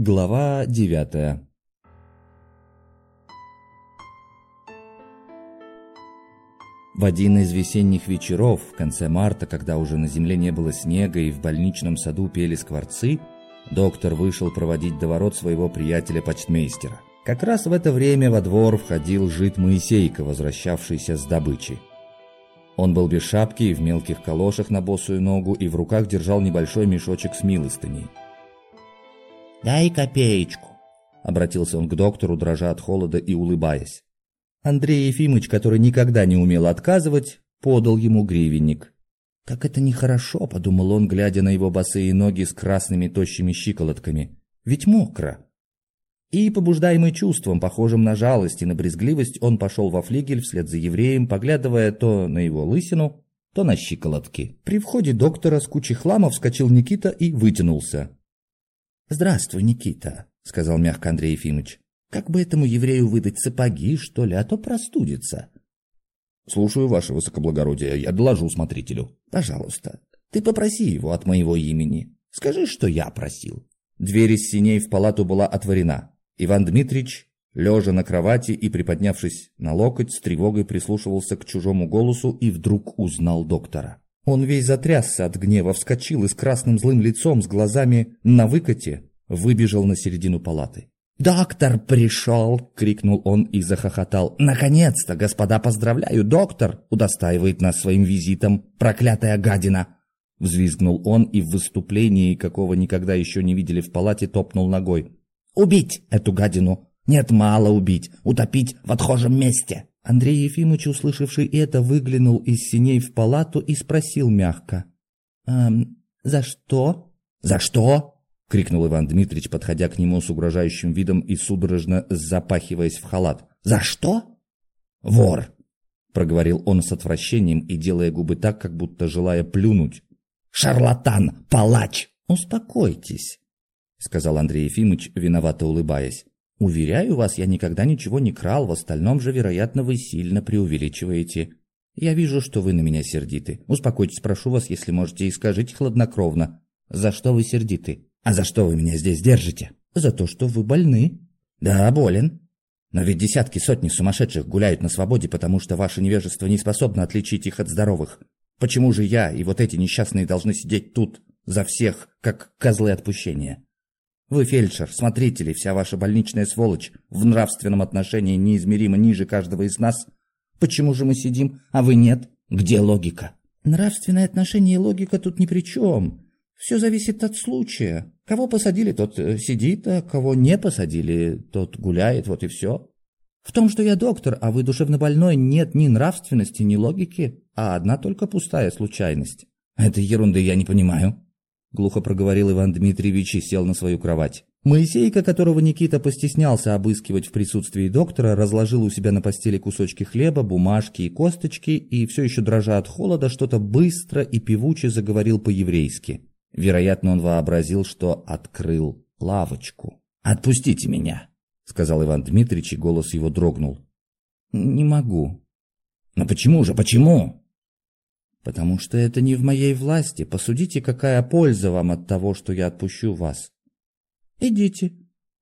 Глава девятая В один из весенних вечеров, в конце марта, когда уже на земле не было снега и в больничном саду пели скворцы, доктор вышел проводить до ворот своего приятеля-почтмейстера. Как раз в это время во двор входил жид Моисейка, возвращавшийся с добычи. Он был без шапки и в мелких калошах на босую ногу и в руках держал небольшой мешочек с милостыней. «Дай копеечку», — обратился он к доктору, дрожа от холода и улыбаясь. Андрей Ефимыч, который никогда не умел отказывать, подал ему гривенник. «Как это нехорошо», — подумал он, глядя на его босые ноги с красными тощими щиколотками. «Ведь мокро». И, побуждаемый чувством, похожим на жалость и на брезгливость, он пошел во флигель вслед за евреем, поглядывая то на его лысину, то на щиколотки. При входе доктора с кучей хлама вскочил Никита и вытянулся. «Здравствуй, Никита», — сказал мягко Андрей Ефимыч. Как бы этому еврею выдать сапоги, что ли, а то простудится. Слушаю, ваше высокоблагородие, я доложу смотрителю. Пожалуйста, ты попроси его от моего имени. Скажи, что я просил. Дверь из синей в палату была отворена. Иван Дмитрич, лежа на кровати и приподнявшись на локоть, с тревогой прислушивался к чужому голосу и вдруг узнал доктора. Он весь затрясся от гнева, вскочил и с красным злым лицом, с глазами на выкате, выбежал на середину палаты. «Доктор пришел!» — крикнул он и захохотал. «Наконец-то, господа, поздравляю! Доктор удостаивает нас своим визитом! Проклятая гадина!» Взвизгнул он и в выступлении, какого никогда еще не видели в палате, топнул ногой. «Убить эту гадину! Нет, мало убить! Утопить в отхожем месте!» Андрей Ефимович, услышавший это, выглянул из синей в палату и спросил мягко. «Эм, за что?» «За что?» — крикнул Иван Дмитрич, подходя к нему с угрожающим видом и судорожно запахиваясь в халат. «За что?» «Вор!» — проговорил он с отвращением и делая губы так, как будто желая плюнуть. «Шарлатан! Палач!» «Успокойтесь», — сказал Андрей Ефимович, виновато улыбаясь. «Уверяю вас, я никогда ничего не крал, в остальном же, вероятно, вы сильно преувеличиваете. Я вижу, что вы на меня сердиты. Успокойтесь, прошу вас, если можете, и скажите хладнокровно, за что вы сердиты?» А за что вы меня здесь держите? За то, что вы больны. Да, болен. Но ведь десятки, сотни сумасшедших гуляют на свободе, потому что ваше невежество не способно отличить их от здоровых. Почему же я и вот эти несчастные должны сидеть тут за всех, как козлы отпущения? Вы фельдшер, смотрители, вся ваша больничная сволочь в нравственном отношении неизмеримо ниже каждого из нас. Почему же мы сидим, а вы нет? Где логика? Нравственное отношение и логика тут ни при чем. Все зависит от случая. Кого посадили, тот э, сидит, а кого не посадили, тот гуляет, вот и все. В том, что я доктор, а вы душевно больной, нет ни нравственности, ни логики, а одна только пустая случайность. Этой ерунды я не понимаю. Глухо проговорил Иван Дмитриевич и сел на свою кровать. Моисейка, которого Никита постеснялся обыскивать в присутствии доктора, разложил у себя на постели кусочки хлеба, бумажки и косточки и, все еще дрожа от холода, что-то быстро и певуче заговорил по-еврейски. Вероятно, он вообразил, что открыл лавочку. «Отпустите меня», — сказал Иван Дмитрич, и голос его дрогнул. «Не могу». «Но почему же, почему?» «Потому что это не в моей власти. Посудите, какая польза вам от того, что я отпущу вас. Идите.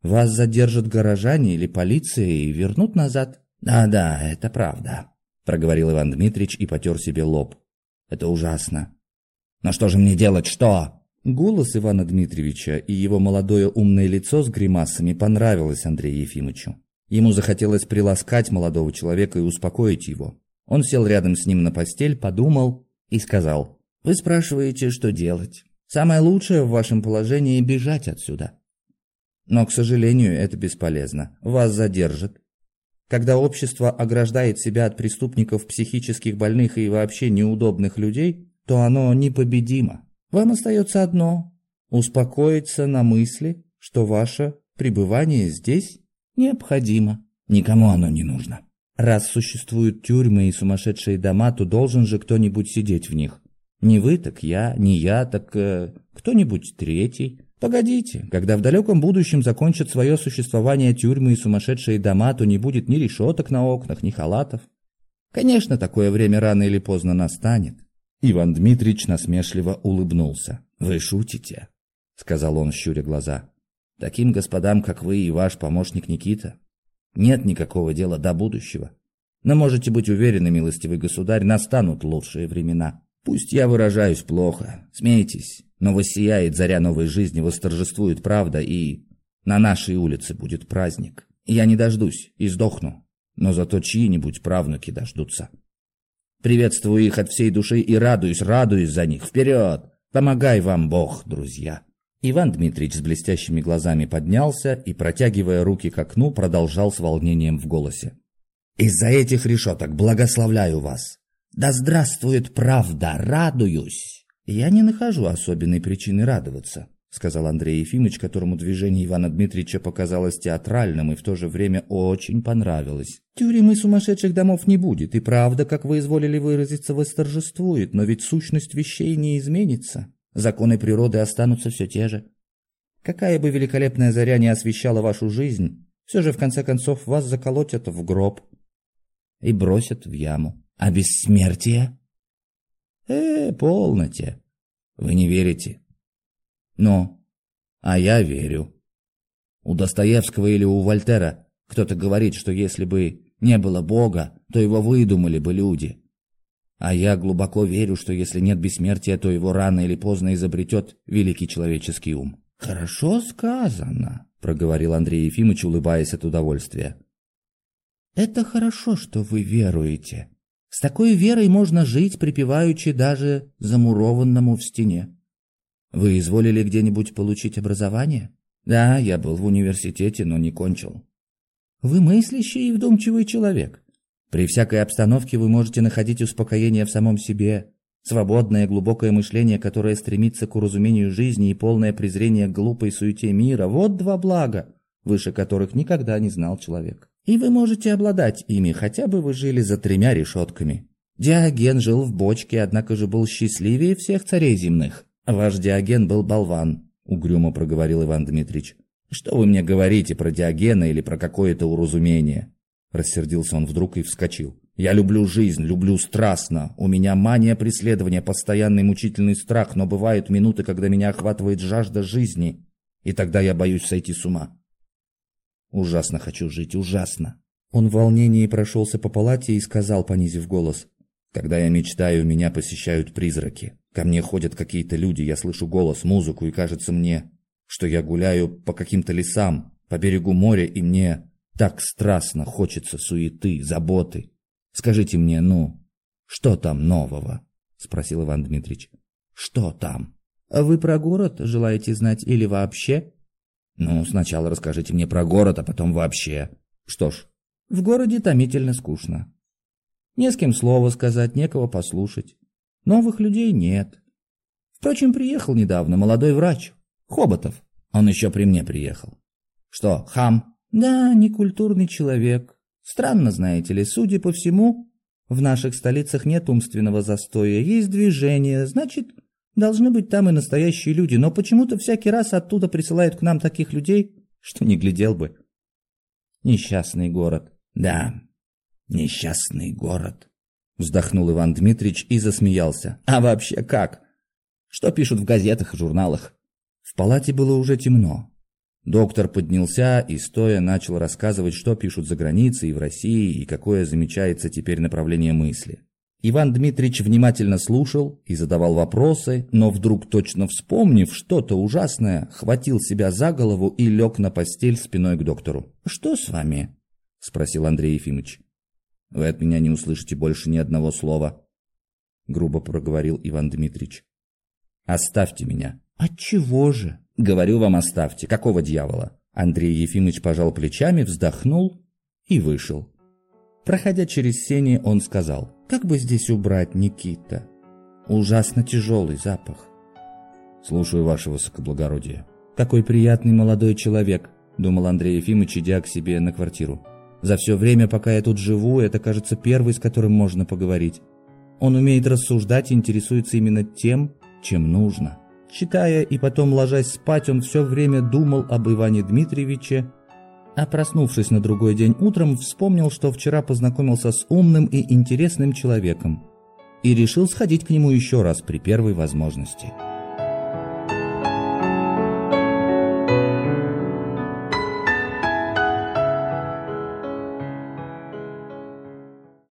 Вас задержат горожане или полиция и вернут назад». «Да-да, это правда», — проговорил Иван Дмитрич и потер себе лоб. «Это ужасно. Но что же мне делать, что?» Голос Ивана Дмитриевича и его молодое умное лицо с гримасами понравилось Андрею Ефимовичу. Ему захотелось приласкать молодого человека и успокоить его. Он сел рядом с ним на постель, подумал и сказал, «Вы спрашиваете, что делать. Самое лучшее в вашем положении – бежать отсюда. Но, к сожалению, это бесполезно. Вас задержат. Когда общество ограждает себя от преступников, психических больных и вообще неудобных людей, то оно непобедимо. Вам остается одно – успокоиться на мысли, что ваше пребывание здесь необходимо. Никому оно не нужно. Раз существуют тюрьмы и сумасшедшие дома, то должен же кто-нибудь сидеть в них. Не вы, так я, не я, так э, кто-нибудь третий. Погодите, когда в далеком будущем закончат свое существование тюрьмы и сумасшедшие дома, то не будет ни решеток на окнах, ни халатов. Конечно, такое время рано или поздно настанет. Иван Дмитрич насмешливо улыбнулся. «Вы шутите?» — сказал он, щуря глаза. Таким господам, как вы и ваш помощник Никита, нет никакого дела до будущего. Но можете быть уверены, милостивый государь, настанут лучшие времена. Пусть я выражаюсь плохо, смейтесь, но воссияет заря новой жизни, восторжествует правда, и на нашей улице будет праздник. Я не дождусь и сдохну, но зато чьи-нибудь правнуки дождутся. Приветствую их от всей души и радуюсь, радуюсь за них. Вперед! Помогай вам Бог, друзья!» Иван Дмитриевич с блестящими глазами поднялся и, протягивая руки к окну, продолжал с волнением в голосе. «Из-за этих решеток благословляю вас! Да здравствует правда! Радуюсь!» «Я не нахожу особенной причины радоваться», — сказал Андрей Ефимович, которому движение Ивана Дмитриевича показалось театральным и в то же время очень понравилось. «Тюрем и сумасшедших домов не будет, и правда, как вы изволили выразиться, восторжествует, но ведь сущность вещей не изменится. Законы природы останутся все те же. Какая бы великолепная заря не освещала вашу жизнь, все же в конце концов вас заколотят в гроб и бросят в яму. А бессмертие? Э, полноте. Вы не верите. Но, а я верю. У Достоевского или у Вольтера кто-то говорит, что если бы не было Бога, то его выдумали бы люди. А я глубоко верю, что если нет бессмертия, то его рано или поздно изобретет великий человеческий ум. «Хорошо сказано», — проговорил Андрей Ефимович, улыбаясь от удовольствия. «Это хорошо, что вы веруете. С такой верой можно жить, припеваючи даже замурованному в стене. Вы изволили где-нибудь получить образование? Да, я был в университете, но не кончил. Вы мыслящий и вдумчивый человек. При всякой обстановке вы можете находить успокоение в самом себе, свободное глубокое мышление, которое стремится к уразумению жизни и полное презрение к глупой суете мира – вот два блага, выше которых никогда не знал человек. И вы можете обладать ими, хотя бы вы жили за тремя решетками. Диоген жил в бочке, однако же был счастливее всех царей земных. Ваш Диоген был болван, угрюмо проговорил Иван Дмитрич. Что вы мне говорите про Диогена или про какое-то уразумение? Рассердился он вдруг и вскочил. «Я люблю жизнь, люблю страстно. У меня мания преследования, постоянный мучительный страх, но бывают минуты, когда меня охватывает жажда жизни, и тогда я боюсь сойти с ума. Ужасно хочу жить, ужасно». Он в волнении прошелся по палате и сказал, понизив голос, «Когда я мечтаю, меня посещают призраки. Ко мне ходят какие-то люди, я слышу голос, музыку, и кажется мне, что я гуляю по каким-то лесам, по берегу моря, и мне так страстно хочется суеты, заботы. Скажите мне, ну, что там нового? Спросил Иван Дмитрич. Что там? А вы про город желаете знать или вообще? Ну, сначала расскажите мне про город, а потом вообще. Что ж, в городе томительно скучно. Не с кем слова сказать, некого послушать. Новых людей нет. Впрочем, приехал недавно молодой врач, Хоботов. Он еще при мне приехал. Что, хам? Да, некультурный человек. Странно, знаете ли, судя по всему, в наших столицах нет умственного застоя, есть движение, значит, должны быть там и настоящие люди, но почему-то всякий раз оттуда присылают к нам таких людей, что не глядел бы. Несчастный город. Да, несчастный город. Вздохнул Иван Дмитрич и засмеялся. А вообще как? Что пишут в газетах и журналах? В палате было уже темно. Доктор поднялся и, стоя, начал рассказывать, что пишут за границей и в России, и какое замечается теперь направление мысли. Иван Дмитрич внимательно слушал и задавал вопросы, но вдруг, точно вспомнив что-то ужасное, хватил себя за голову и лег на постель спиной к доктору. «Что с вами?» – спросил Андрей Ефимович. «Вы от меня не услышите больше ни одного слова», – грубо проговорил Иван Дмитрич. «Оставьте меня». «Отчего же?» Говорю вам, оставьте. Какого дьявола? Андрей Ефимович пожал плечами, вздохнул и вышел. Проходя через сени, он сказал, «Как бы здесь убрать Никита? Ужасно тяжелый запах». «Слушаю, ваше высокоблагородие». «Какой приятный молодой человек», — думал Андрей Ефимович, идя к себе на квартиру. «За все время, пока я тут живу, это, кажется, первый, с которым можно поговорить. Он умеет рассуждать и интересуется именно тем, чем нужно». Читая и потом ложась спать, он все время думал об Иване Дмитриевиче, а проснувшись на другой день утром, вспомнил, что вчера познакомился с умным и интересным человеком и решил сходить к нему еще раз при первой возможности.